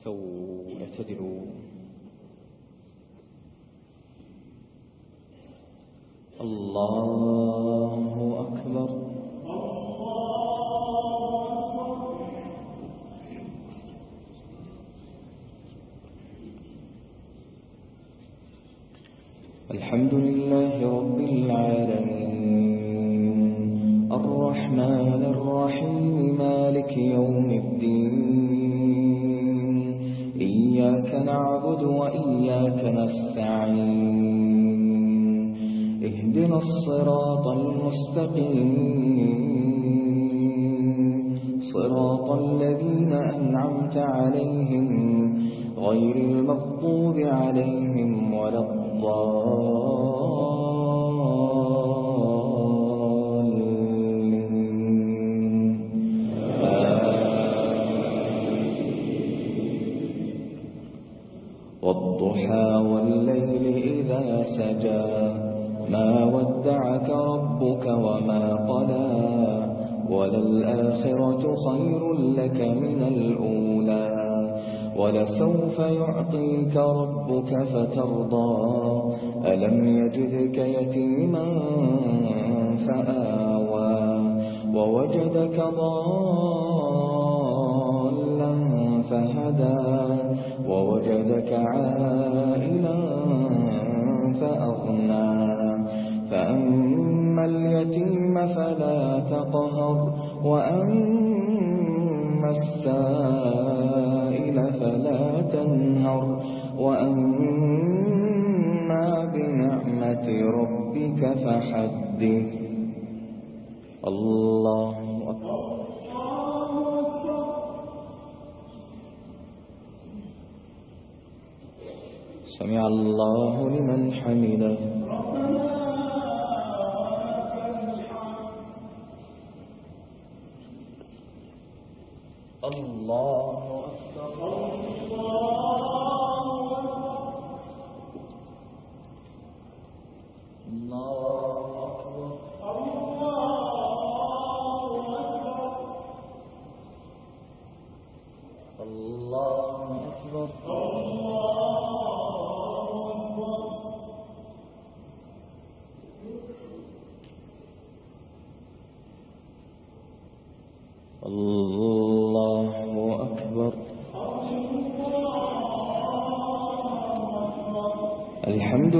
استووا اعتدلوا. الله أكبر. الحمد لله رب العالمين. الرحمن الرحيم مالك يوم الدين. نعبد وإياك نستعين. اهدنا الصراط المستقيم. صراط الذين أنعمت عليهم غير المغضوب عليهم ولا الضالين. والضحى والليل إذا سجى. ما ودعك ربك وما قلى. وللآخرة خير لك من الأولى. ولسوف يعطيك ربك فترضى. ألم يجدك يتيما فآوى. ووجدك ضالا فهدى. ووجدك عائلا فأغنى. فأما اليتيم فلا تقهر، وأما السائل فلا تنهر. وأما بنعمة ربك فحدث. الله أكبر. سمع الله لمن حمده. الله أكبر. الله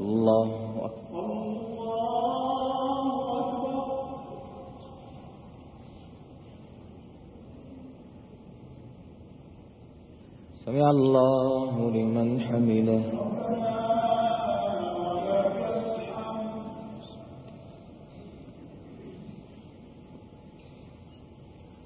الله أكبر سمع الله لمن حمده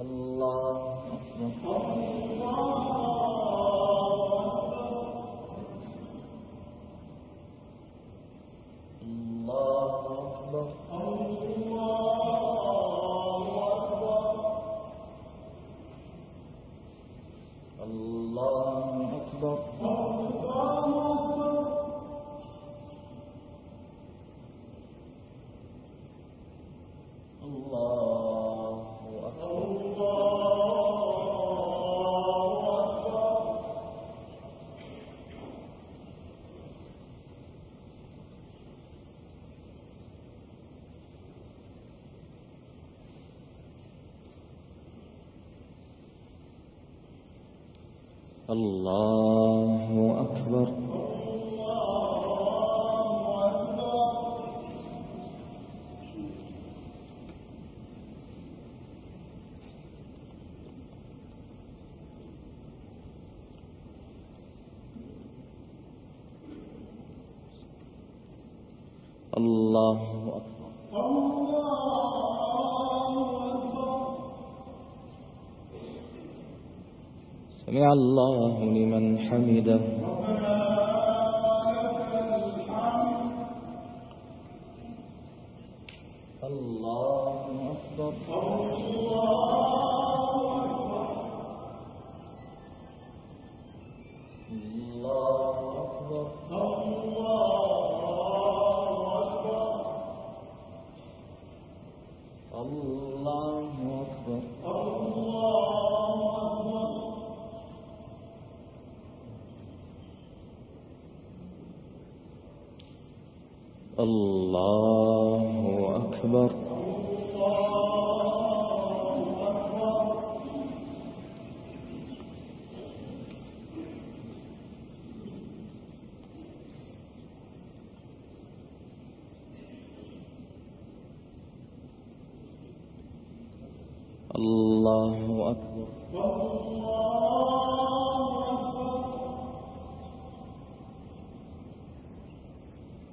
الله أكبر الله أكبر الله أكبر الله أكبر الله سمع الله لمن حمده الله أكبر الله أكبر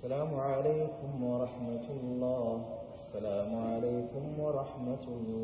السلام عليكم ورحمة الله. السلام عليكم ورحمة الله.